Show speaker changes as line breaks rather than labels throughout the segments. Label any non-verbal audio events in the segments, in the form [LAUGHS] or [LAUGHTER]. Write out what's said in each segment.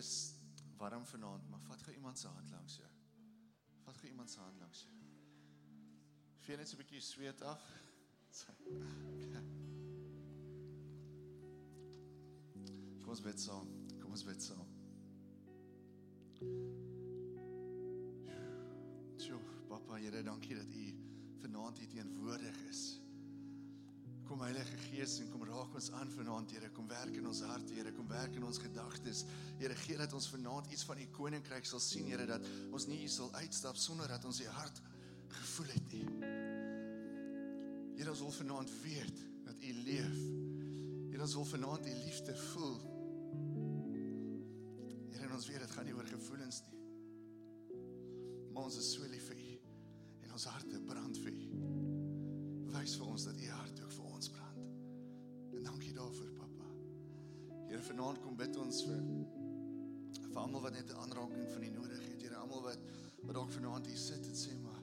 is warm vanaand, maar vat gou iemand se hand langs jou. Vat gou iemand se hand langs jou. Vee net so 'n bietjie sweet af. Kom ons bid saam. Kom ons bid saam. Sjoe, Papa, Here, dankie dat U vanaand hier teenwoordig is. Kom Heilige Gees en kom raak ons aan vanaand, Here. Kom werk in ons harte, Here. Kom werk in ons gedagtes. Here, gee dat ons vanaand iets van U koninkryk sal sien, Here, dat ons nie hier sal uitstap sonder dat ons U hart gevoel het nie. Here, ons wil vanaand weet dat U leef. Here, ons wil vanaand U liefde voel. Here, en ons weet dit gaan nie oor gevoelens nie. Maar ons is so lief vir U en ons harte brand vir U. Wys vir ons dat U hart ook vir ons brand. En dankie daarvoor, Papa. Here, vanaand kom bid ons vir vir almal wat net 'n aanraking van U nodig het. Here, almal wat wat dalk vanaand hier sit en sê maar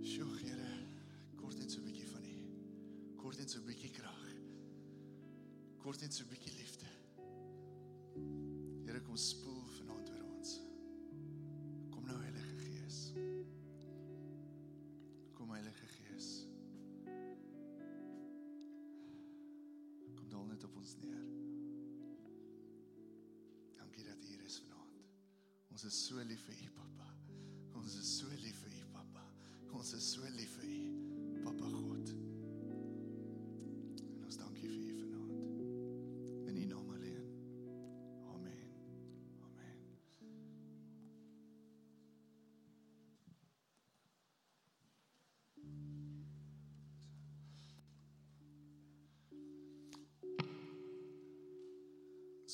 Sjoe, Here, kort net so 'n bietjie van U. Kort net so 'n bietjie krag. Kort net so 'n bietjie liefde. Here, kom spoel Net op ons neer. Dankie dat U hier is vanaand. Ons is so lief vir U, Papa. Ons is so lief vir U, Papa. Ons is so lief vir U, Papa God.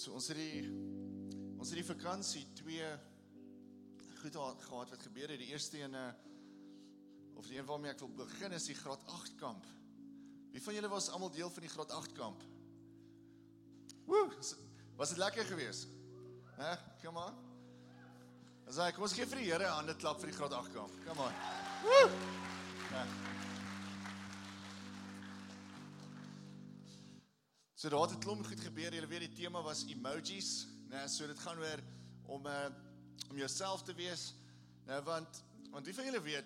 So ons het die ons het die vakansie twee goed gehad wat gebeur het. Die eerste een of die een waarmee ek wil begin is die graad 8 kamp. Wie van julle was almal deel van die graad 8 kamp? Woe, was dit lekker geweest? Hè? Kom aan. As ek kom ons gee vir die Here 'n hande klap vir die graad 8 kamp. Kom aan. Woe! Ja. So daar het 'n klomp goed gebeur. Julle weet die tema was emojis, né? So dit gaan oor om uh om jouself te wees. Nou want want wie van julle weet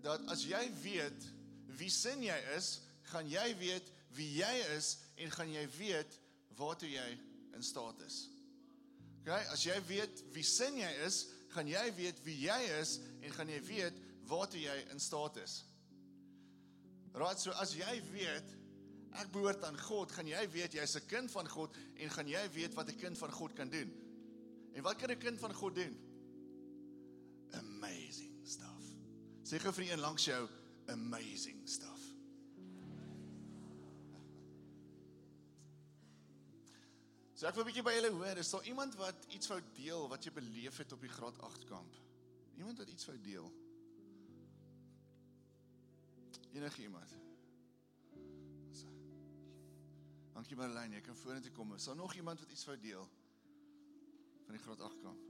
dat as jy weet wie sin jy is, gaan jy weet wie jy is en gaan jy weet waartoe jy in staat is. Okay, as jy weet wie sin jy is, gaan jy weet wie jy is en gaan jy weet waartoe jy in staat is. Right, so as jy weet ek behoort aan God, gaan jy weet jy's 'n kind van God en gaan jy weet wat 'n kind van God kan doen. En wat kan 'n kind van God doen? Amazing stuff. Sê gou vir een langs jou, amazing stuff. So ek wil 'n bietjie by julle hoor, is daar iemand wat iets wou deel wat jy beleef het op die graad 8 kamp? Iemand wat iets wou deel? Enige iemand? Dankie Marlene, jy kan vorentoe kom. Is daar nog iemand wat iets wou deel van die graad 8 kamp?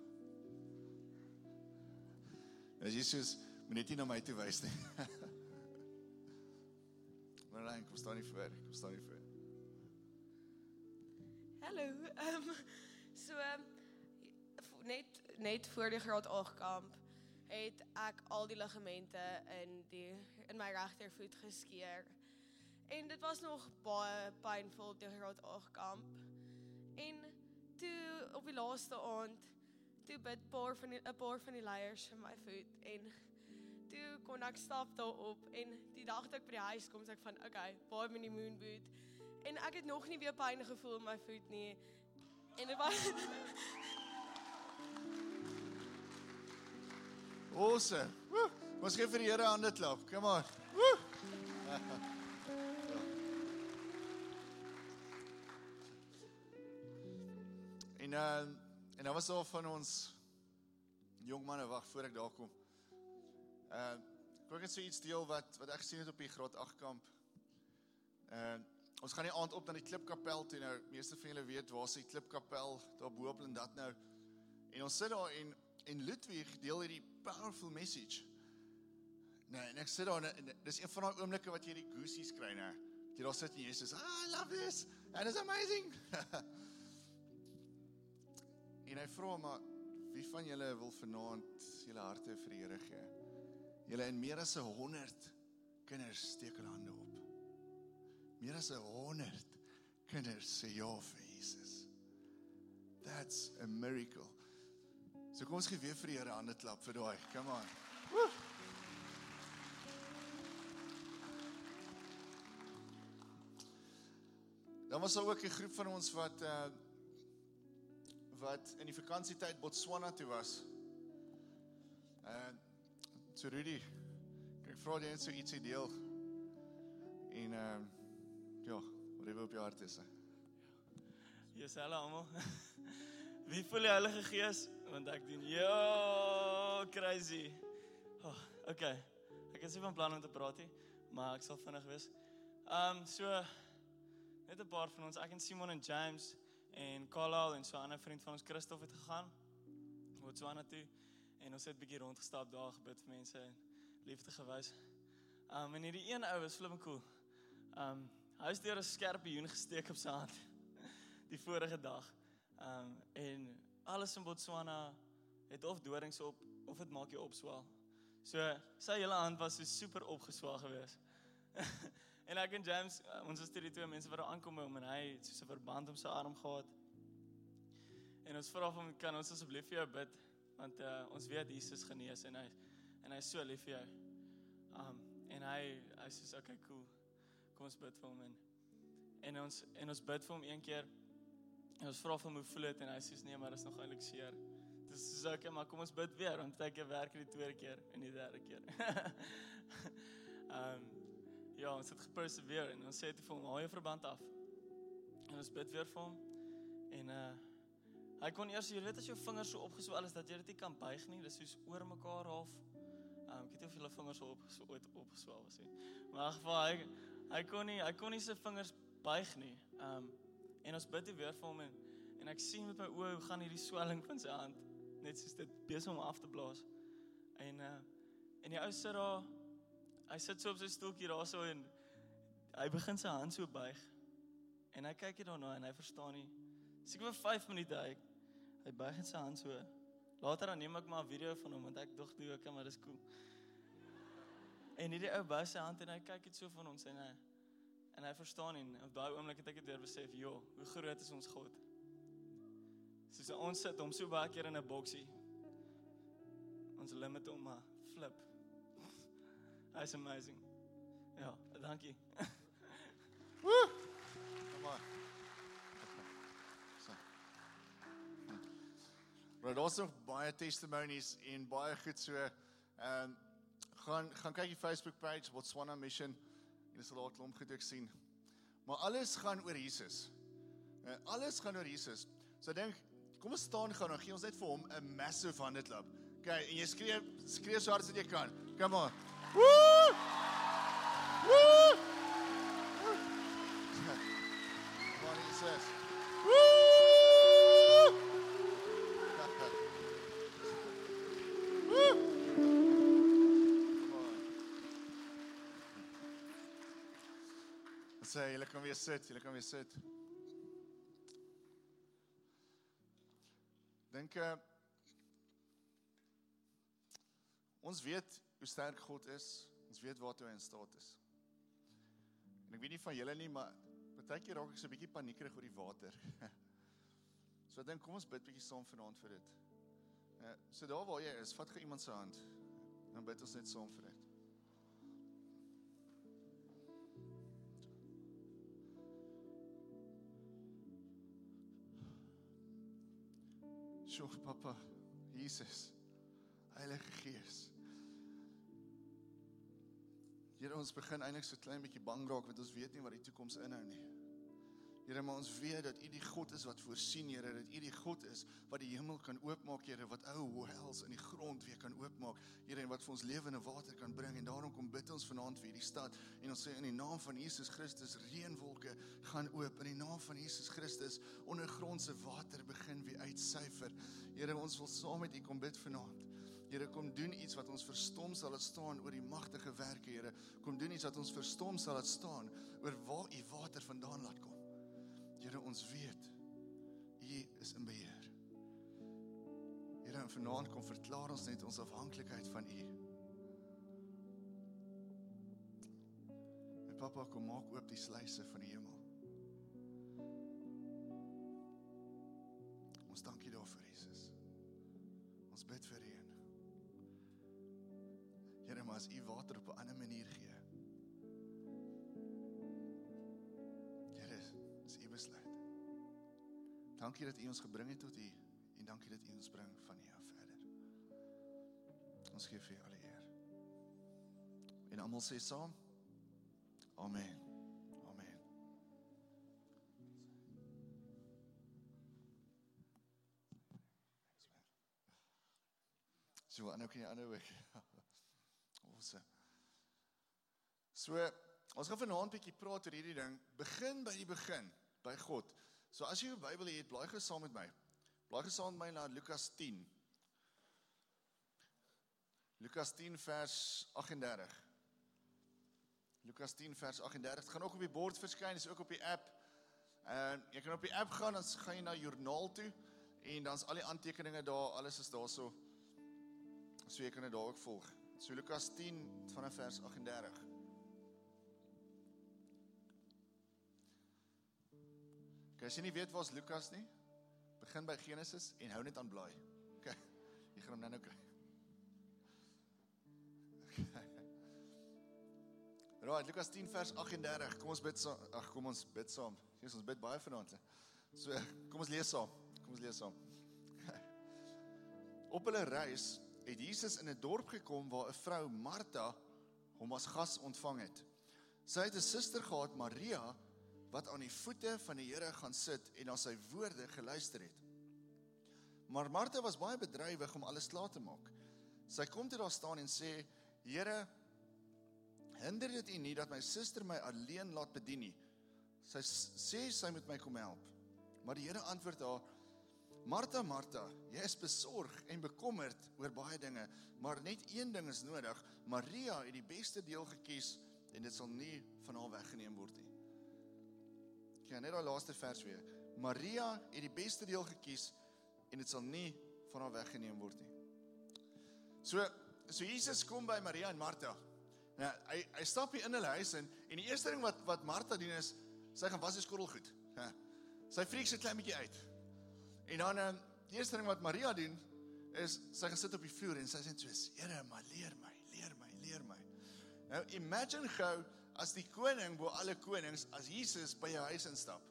As Jesus moet net nie na my toe wys nie. [LAUGHS] Marlene, kom staan nie voor, kom staan nie voor.
Hallo. Ehm so ehm, v- net net voor die graad 8 kamp het ek al die ligamente in die in my regtervoet geskeur. En dit was nog baie pynvol op die graad 8 kamp. En toe op die laaste aand toe bid paar van 'n paar van die leiers vir my voet en toe kon ek stap daarop en die dag toe ek by die huis kom sê ek van okay, baie met die moon boot. En ek het nog nie weer pyn gevoel in my voet nie. En dit was
Awesome. Woe! Ons gee vir die Here 'n hande klap. Kom aan. Woe! [LAUGHS] En uh en dan was daar van ons jong manne wag voor ek daar kom. Uh ek wil net so iets deel wat wat ek gesien het op die graad 8 kamp. Uh ons gaan die aand op na die klipkapel toe nou. Meeste van julle weet waar is die klipkapel daar bo op en dat nou. En ons sit daar en en Ludwig deel hierdie powerful message. Nee, en ek sit daar en, en dis een van daai oomblikke wat jy die goosies kry. Dat jy daar sit en jy sê, "Ah, I love this. And it's amazing." [LAUGHS] en hy vra maar wie van julle wil vanaand julle harte vir die Here gee? Julle in meer as 100 kinders steek hulle hande op. Meer as 100 kinders sê ja vir Jesus. That's a miracle. So kom ons gee weer vir die Here hande klap vir daai. Come on. Woo! Dan was daar ook 'n groep van ons wat uh wat in die vakansietyd Botswana toe was. Uh so Rudy, ek vra jy net so ietsie deel. En uh ja, wat jy op jou hart is.
Yes, hallo almal. [LAUGHS] Wie voel die Heilige Gees? Want ek doen ja, crazy. Oh, okay. Ek is nie van plan om te praat nie, maar ek sal vinnig wees. Um so net 'n paar van ons, ek en Simon en James en Carl en so 'n ander vriend van ons Christof het gegaan Botswana toe en ons het 'n bietjie rondgestap daar gebid vir mense en liefde gewys. Um en hierdie een ou was flipping cool. Um hy het 'n skerp hoen gesteek op sy hand [LAUGHS] die vorige dag. Um en alles in Botswana het of dorings op of dit maak jou opswel. So sy hele hand was so super opgeswel geweest. [LAUGHS] En ek en James, uh, ons is die twee mense wat daar aankom om en hy het so 'n verband om sy arm gehad. En ons vra hom kan ons asseblief vir jou bid want uh, ons weet Jesus genees en hy en hy is so lief vir jou. Um en hy hy sê okay cool. Kom ons bid vir hom en en ons en ons bid vir hom een keer. En ons vra hom hoe voel dit en hy sê nee, maar dit is nog eintlik seer. Dis is okay, maar kom ons bid weer want keer werk dit die tweede keer en die derde keer. um [LAUGHS] ja, ons het geperseveer en ons sê dit vir hom, haal jou verband af. En ons bid weer vir hom. En uh hy kon eers, jy weet as jou vingers so opgeswel is dat jy dit nie kan buig nie, dis soos oor mekaar half. Um ek weet nie of julle vingers so op so ooit opgeswel was nie. Maar in geval hy hy kon nie hy kon nie sy vingers buig nie. Um en ons bid weer vir hom en en ek sien met my oë hoe gaan hierdie swelling van sy hand net soos dit besig om af te blaas. En uh en die ou sit daar hy sit so op sy stoeltjie daarso en hy begin sy hand so buig. En hy kyk hier daarna en hy verstaan nie. Seker vir 5 minute hy hy buig sy hand so. Later dan neem ek maar 'n video van hom want ek dog toe ek maar dis cool. En hierdie ou buig sy hand en hy kyk dit so van ons en hy en hy verstaan en op daai oomblik het ek dit weer besef, "Jo, hoe groot is ons God?" Soos ons sit hom so baie keer in 'n boksie. Ons limit hom maar flip. Hy's amazing. Ja, dankie. [LAUGHS]
Woo! Kom maar. So. Maar daar's nog baie testimonies en baie goed so. Ehm um, gaan gaan kyk die Facebook page Botswana Mission. Sal daar 'n klomp goed ook sien. Maar alles gaan oor Jesus. Uh, alles gaan oor Jesus. So ek dink kom ons staan gou nou gee ons net vir hom 'n massive hande klap. Okay, en jy skree skree so hard as jy kan. Come on. Woo! Woo! Come on, Jesus. Woo! Woo! Come on. Sê, julle kan weer sit, julle kan weer sit. Dink uh Ons weet hoe sterk God is. Ons weet waartoe hy in staat is. En ek weet nie van julle nie, maar baie keer raak ek so 'n bietjie paniekerig oor die water. [LAUGHS] so ek dink kom ons bid bietjie saam vanaand vir dit. Uh, so daar waar jy is, vat gou iemand se hand. Dan bid ons net saam vir dit. Sjoe, papa, Jesus, Heilige Gees. Here ons begin eintlik so klein bietjie bang raak want ons weet nie wat die toekoms inhou nie. Here, maar ons weet dat U die God is wat voorsien, Here, dat U die God is wat die hemel kan oopmaak, Here, wat ou wells in die grond weer kan oopmaak, Here, en wat vir ons lewende water kan bring. En daarom kom bid ons vanaand vir hierdie stad en ons sê in die naam van Jesus Christus, reënwolke gaan oop. In die naam van Jesus Christus, ondergrondse water begin weer uitsyfer. Here, ons wil saam met U kom bid vanaand. Here kom doen iets wat ons verstom sal dit staan oor die magtige werke Here. Kom doen iets wat ons verstom sal dit staan oor waar u water vandaan laat kom. Here ons weet u is in beheer. Here, en vanaand kom verklaar ons net ons afhanklikheid van U. En Papa, kom maak oop die sluise van die hemel. Ons dank U daarvoor, Jesus. Ons bid vir reën. Maar as U water op 'n ander manier gee. Here, dis U besluit. Dankie dat U ons gebring het tot hier en dankie dat U ons bring van hier af verder. Ons gee vir U alle eer. En almal sê saam: Amen. Amen. So, en ook in die ander week. Awesome. So, ons gaan vanaand 'n bietjie praat oor hierdie ding. Begin by die begin, by God. So as jy jou Bybel het, blaai gou saam met my. Blaai gou saam met my na Lukas 10. Lukas 10 vers 38. Lukas 10 vers 38. Dit gaan ook op die bord verskyn, is ook op die app. En jy kan op die app gaan, dan gaan jy na joernaal toe en dan's al die aantekeninge daar, alles is daarso. So jy kan dit daar ook volg. So Lukas 10 vanaf vers 38. Okay, as jy nie weet waar's Lukas nie, begin by Genesis en hou net aan blaai. Okay. [LAUGHS] Jy gaan hom nou-nou kry. [LAUGHS] Right, Lukas 10 vers 38. Kom ons bid saam. Ag, kom ons bid saam. Jesus, ons bid baie vanaand. So, kom ons lees saam. Kom ons lees saam. [LAUGHS] Op hulle reis het Jesus in 'n dorp gekom waar 'n vrou Martha hom as gas ontvang het. Sy het 'n suster gehad, Maria, wat aan die voete van die Here gaan sit en na sy woorde geluister het. Maar Martha was baie bedrywig om alles klaar te maak. Sy kom toe daar staan en sê: "Here, hinder dit U nie dat my suster my alleen laat bedien nie." Sy sê sy moet my kom help. Maar die Here antwoord haar: "Martha, Martha, jy is besorg en bekommerd oor baie dinge, maar net een ding is nodig. Maria het die beste deel gekies en dit sal nie van haar weggeneem word nie." Ja, net daai laaste vers weer. Maria het die beste deel gekies en dit sal nie van haar weggeneem word nie. So so Jesus kom by Maria en Martha. Nou hy hy stap hier in hulle huis en en die eerste ding wat wat Martha doen is sy gaan was die skottelgoed. Ja. Sy freak sy klein bietjie uit. En dan um, die eerste ding wat Maria doen is sy gaan sit op die vloer en sy sê soos Here, maar leer my, leer my, leer my. Nou imagine gou as die koning bo alle konings as Jesus by jou huis instap.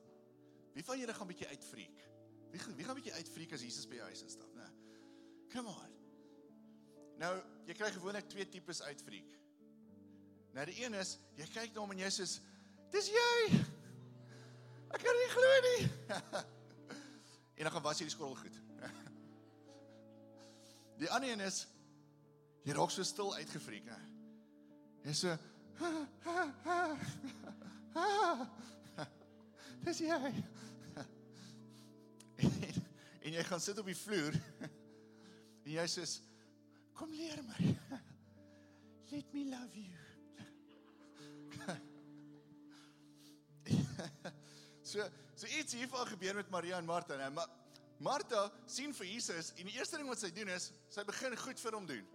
Wie van julle gaan bietjie uitfreek? Wie wie gaan bietjie uitfreek as Jesus by jou huis instap, né? Come on. Nou, jy kry gewoonlik twee tipes uitfreek. Nou die een is jy kyk na hom en jy sê dis jy. Ek kan nie glo nie. [LAUGHS] en dan gaan was jy die skottel goed. [LAUGHS] die ander een is jy raak so stil uitgefreek, né? Jy sê [LAUGHS] Dis jy. [LAUGHS] En, en jy gaan sit op die vloer. En jy sê kom leer my. Let me love you. So so iets hiervan gebeur met Maria en Martha, né? Maar Martha sien vir Jesus en die eerste ding wat sy doen is sy begin goed vir hom doen.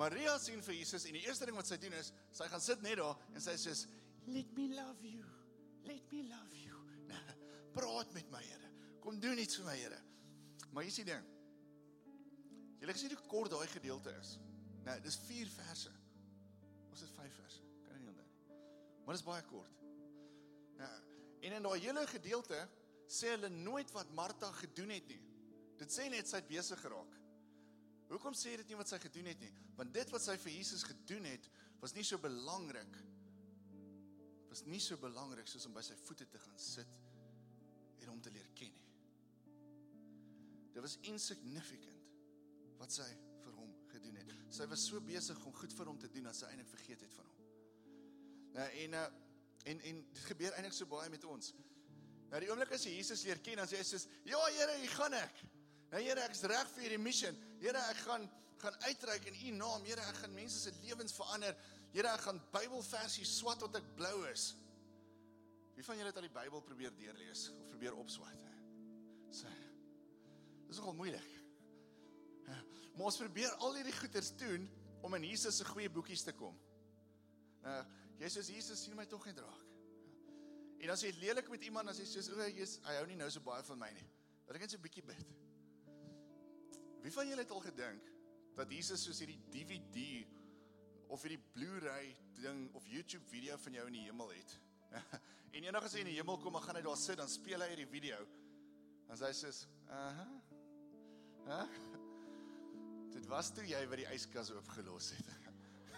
Maria sien vir Jesus en die eerste ding wat sy doen is sy gaan sit net daar en sy sê let me love you. Let me love you. [LAUGHS] Praat met my, Here. Kom doen iets vir my, Here. Maar hier is die ding. Julle gesien hoe kort daai gedeelte is. Nou, dis 4 verse. Ons het 5 verse. Kan nie onthou nie. Maar dis baie kort. In daai hele gedeelte sê hulle nooit wat Martha gedoen het nie. Dit sê net sy het besig geraak. Hoekom sê dit nie wat sy gedoen het nie? Want dit wat sy vir Jesus gedoen het, was nie so belangrik. Was nie so belangrik soos om by sy voete te gaan sit en hom te leer ken nie. Dit was insignificant wat sy vir hom gedoen het. Sy was so besig om goed vir hom te doen dat sy eintlik vergeet het van hom. Nou en uh En en dit gebeur eintlik so baie met ons. Nou die oomblik as jy Jesus leer ken, dan sê jy soos, "Ja Here, hier gaan ek." Nou Here, ek's reg vir hierdie missie. Here, ek gaan gaan uitreik in U naam. Here, ek gaan mense se lewens verander. Here, ek gaan Bybelversie swat tot ek blou is. Wie van julle het al die Bybel probeer deurlees of probeer opswat? Sê. Dis nogal moeilik. Maar ons probeer al hierdie goeders doen om in Jesus se goeie boekies te kom. Nou, jy soos Jesus sien my tog net raak. En as jy lelik met iemand as jy soos o, Jesus, hy hou nie nou so baie van my nie. Laat ek net so 'n bietjie bid. Wie van julle het al gedink dat Jesus soos hierdie DVD of hierdie Blu-ray ding of YouTube video van jou in die hemel het? [LAUGHS] en eendag as hy in die hemel kom, dan gaan hy daar sit, dan speel hy hierdie video. Dan sê hy soos, "Aha." Hæ? Dit was toe jy wat die yskas oopgelos het.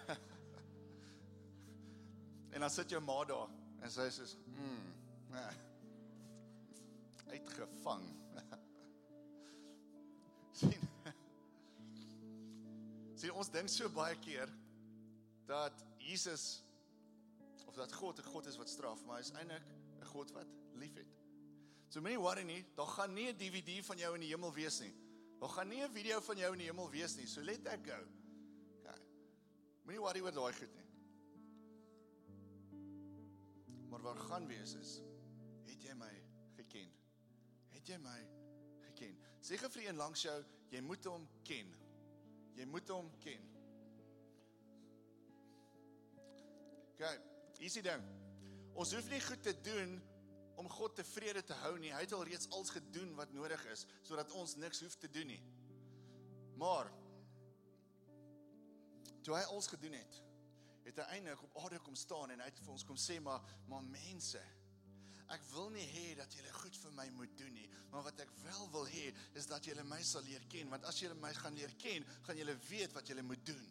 [LAUGHS] en dan sit jou ma daar en sy sê, "Mm." Uitgevang. [LAUGHS] sien? Sien ons dink so baie keer dat Jesus of dat God 'n God is wat straf, maar hy is eintlik 'n God wat liefhet. So moenie worry nie, daar gaan nie 'n DVD van jou in die hemel wees nie. Daar gaan nie 'n video van jou in die hemel wees nie. So let that go. Okay. Moenie worry oor daai goed nie. Maar wat gaan wees is, het jy my geken? Het jy my geken? Sê vir een langs jou, jy moet hom ken. Jy moet hom ken. Okay, easy ding. Ons hoef nie goed te doen om God tevrede te hou nie. Hy het al reeds alles gedoen wat nodig is sodat ons niks hoef te doen nie. Maar toe hy alles gedoen het, het hy eintlik op aarde kom staan en hy het vir ons kom sê maar maar mense Ek wil nie hê dat julle goed vir my moet doen nie, maar wat ek wel wil hê is dat julle my sal leer ken, want as julle my gaan leer ken, gaan julle weet wat julle moet doen.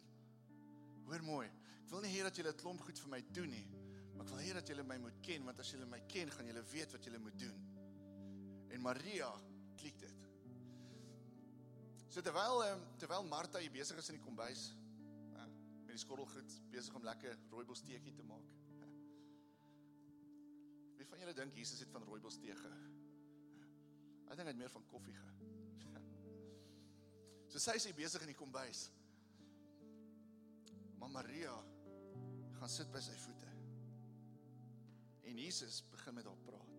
Hoor mooi. Ek wil nie hê dat julle 'n klomp goed vir my doen nie, maar ek wil hê dat julle my moet ken, want as julle my ken, gaan julle weet wat julle moet doen. En Maria klik dit. So terwyl ehm, terwyl Martha hier besig is in die kombuis, met die skottelgoed besig om lekker rooibos teetjie te maak. [LAUGHS] Wie van julle dink Jesus het van rooibos tee gehou? Ek dink hy het meer van koffie gehou. [LAUGHS] So sy is besig in die kombuis. Maar Maria gaan sit by sy voete. En Jesus begin met haar praat.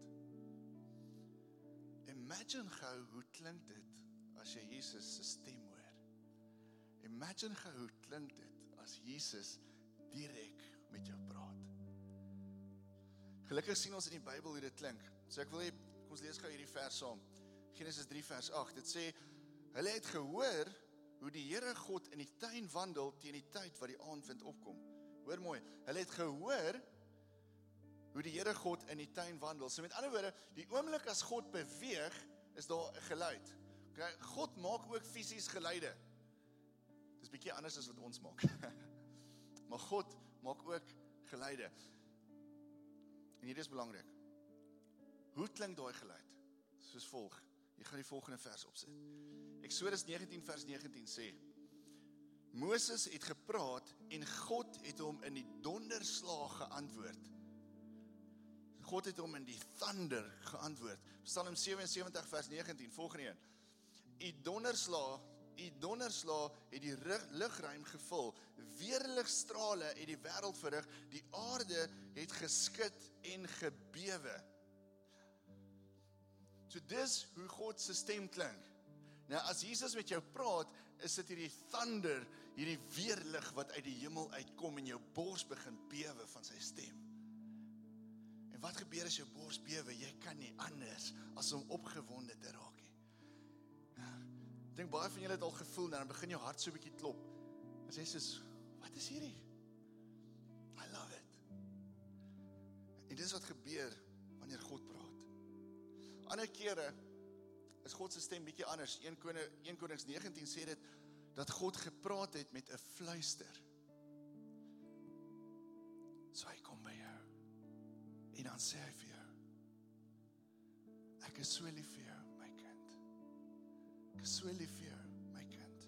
Imagine gou hoe klink dit as jy Jesus se stem hoor. Imagine gou hoe klink dit as Jesus direk met jou praat. Gelukkig sien ons in die Bybel hoe dit klink. So ek wil hê kom ons lees gou hierdie vers saam. Genesis 3 vers 8. Dit sê hulle het gehoor hoe die Here God in die tuin wandel teen die tyd wat die aandwind opkom. Hoor mooi. Hulle het gehoor hoe die Here God in die tuin wandel. So met ander woorde, die oomblik as God beweeg, is daar 'n geluid. Okay, God maak ook fisies geluide. Dis bietjie anders as wat ons maak. [LAUGHS] maar God maak ook geluide. En hier is belangrik. Hoe klink daai geluid? Soos volg. Jy gaan die volgende vers opsit. Eksodus 19 vers 19 sê: Moses het gepraat en God het hom in die donderslag geantwoord. God het hom in die thunder geantwoord. Psalm 77 vers 19 volgende een. U donderslag, u donderslag het die lugruim gevul. Weerligstrale het die wêreld verrig. Die aarde het geskud en gebewe. So dis hoe God se stem klink. Nou as Jesus met jou praat, is dit hierdie thunder, hierdie weerlig wat uit die hemel uitkom en jou bors begin bewe van sy stem. En wat gebeur as jou bors bewe? Jy kan nie anders as om opgewonde dink baie van julle het al gevoel nou, dan begin jou hart so 'n bietjie klop. As jy sê, "Wat is hierdie?" I love it. En dis wat gebeur wanneer God praat. Ander kere is God se stem bietjie anders. 1 Koning 1 Konings 19 sê dit dat God gepraat het met 'n fluister. So hy kom by jou. En dan sê hy vir jou: Ek is so lief vir jou. Ek is so lief vir jou, my kind.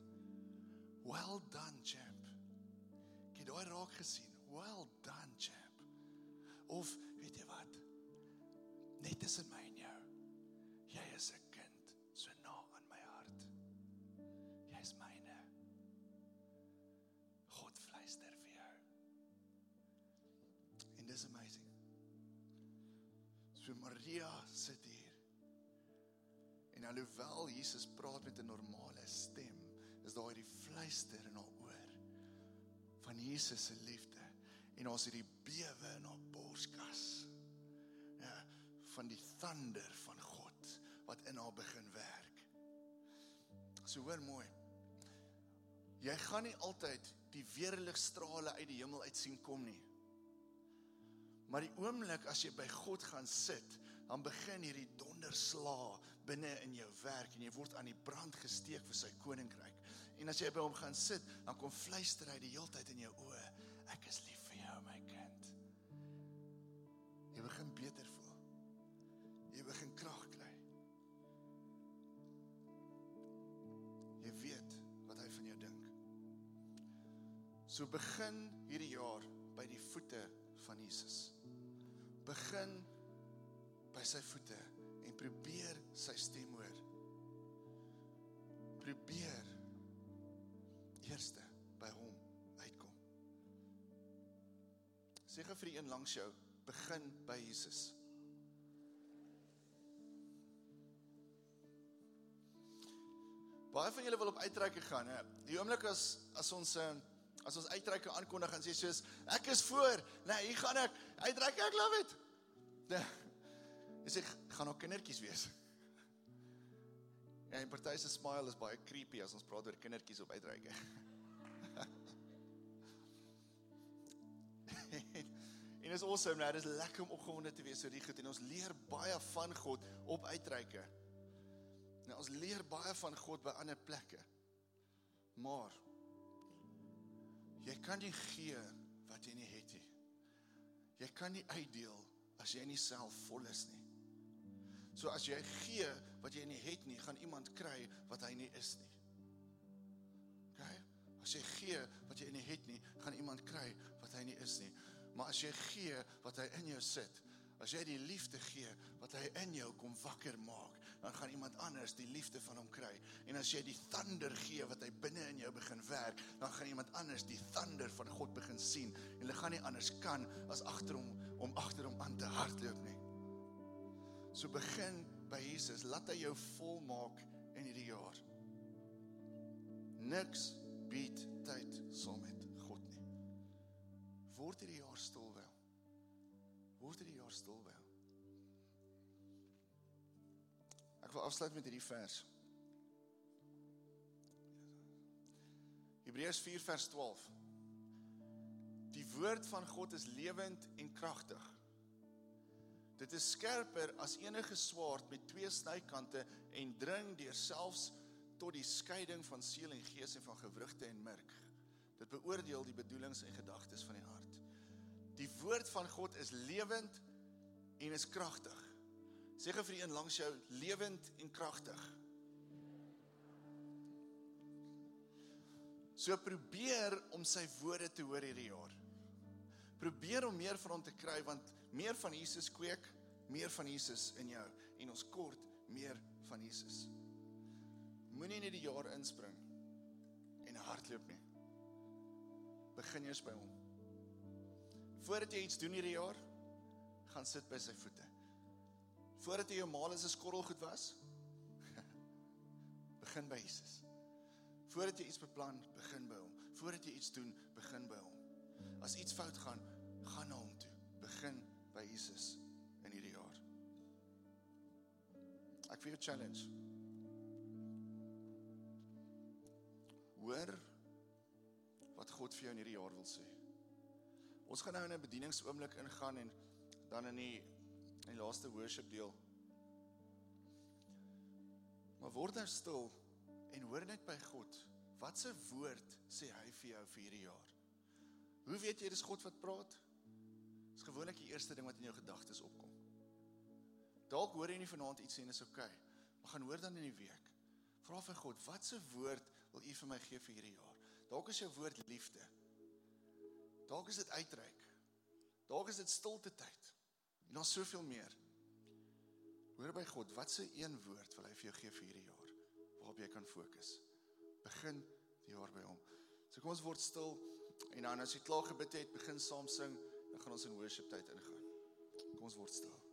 Well done, champ. Ek het daai raak gesien. Well done, champ. Of weet jy wat? Net tussen my en jou. Jy is 'n kind so na aan my hart. Jy's myne. God fluister vir jou. En dis amazing. So Maria sit hier. En alhoewel Jesus praat met 'n normale stem, is daar hierdie fluister in haar oor van Jesus se liefde en ons hierdie bewe in haar borskas. Ja, van die thunder van God wat in haar begin werk. So hoor mooi. Jy gaan nie altyd die weerligstrale uit die hemel uit sien kom nie. Maar die oomblik as jy by God gaan sit, dan begin hierdie donderslaa binne in jou werk en jy word aan die brand gesteek vir sy koninkryk. En as jy by hom gaan sit, dan kom fluister hy die heeltyd in jou oë. Ek is lief vir jou, my kind. Jy begin beter voel. Jy begin krag kry. Jy weet wat hy van jou dink. So begin hierdie jaar by die voete van Jesus. Begin by sy voete en probeer sy stem hoor. Probeer eerste by hom uitkom. Sê gou vir die een langs jou, begin by Jesus. Baie van julle wil op uitreike gaan, hè. Die oomblik as as ons uh, as ons uitreike aankondig en sê soos ek is voor, nee, hier gaan ek uitreike, ek love it. Nee. Dis ek gaan ook kindertjies wees. Ja, en party se smile is baie creepy as ons praat oor kindertjies op uitreike. [LAUGHS] en is awesome, nou, dis lekker om opgewonde te wees oor die goed en ons leer baie van God op uitreike. Nou ons leer baie van God by ander plekke. Maar jy kan nie gee wat jy nie het nie. Jy kan nie uitdeel as jy nie self vol is nie. So as jy gee wat jy nie het nie, gaan iemand kry wat hy nie is nie. OK? As jy gee wat jy nie het nie, gaan iemand kry wat hy nie is nie. Maar as jy gee wat hy in jou sit, as jy die liefde gee wat hy in jou kom wakker maak, dan gaan iemand anders die liefde van hom kry. En as jy die thunder gee wat hy binne in jou begin werk, dan gaan iemand anders die thunder van God begin sien. En hulle gaan nie anders kan as agter hom om agter hom aan te hardloop nie. So begin by Jesus, laat hy jou volmaak in hierdie jaar. Niks bied tyd saam met God nie. Word hierdie jaar stil wel. Word hierdie jaar stil wel. Ek wil afsluit met hierdie vers. Hebreërs 4 vers 12. Die woord van God is lewend en kragtig. Dit is skerper as enige swaard met twee snykante en dring deur selfs tot die skeiding van siel en gees en van gewrigte en murg. Dit beoordeel die bedoelings en gedagtes van die hart. Die woord van God is lewend en is kragtig. Sê gou vir een langs jou lewend en kragtig. So probeer om sy woorde te hoor hierdie jaar. Probeer om meer van hom te kry want meer van Jesus kweek, meer van Jesus in jou en ons kort meer van Jesus. Moenie net die jaar inspring en hardloop nie. Begin eers by hom. Voordat jy iets doen hierdie jaar, gaan sit by sy voete. Voordat jy jou maal as 'n skorrelgoed was, [LAUGHS] begin by Jesus. Voordat jy iets beplan, begin by hom. Voordat jy iets doen, begin by hom. As iets fout gaan, gaan na hom toe. Begin by Jesus in hierdie jaar. Ek vir jou challenge. Hoor wat God vir jou in hierdie jaar wil sê. Ons gaan nou in 'n bedieningsoomblik ingaan en dan in die in die laaste worship deel. Maar word nou stil en hoor net by God. Wat se woord sê hy vir jou vir hierdie jaar? Hoe weet jy dis God wat praat? Dis gewoonlik die eerste ding wat in jou gedagtes opkom. Dalk hoor jy nie vanaand iets en is oukei. Okay, maar gaan hoor dan in die week. Vra vir God, wat se woord wil U vir my gee vir hierdie jaar? Dalk is jou woord liefde. Dalk is dit uitreik. Dalk is dit stilte tyd. En daar's soveel meer. Hoor by God, wat se een woord wil hy vir jou gee vir hierdie jaar waarop jy kan fokus? Begin die jaar by hom. So kom ons word stil en dan as jy klaar gebid het, begin saam sing, gaan ons in worship tyd ingaan. Kom ons word stil.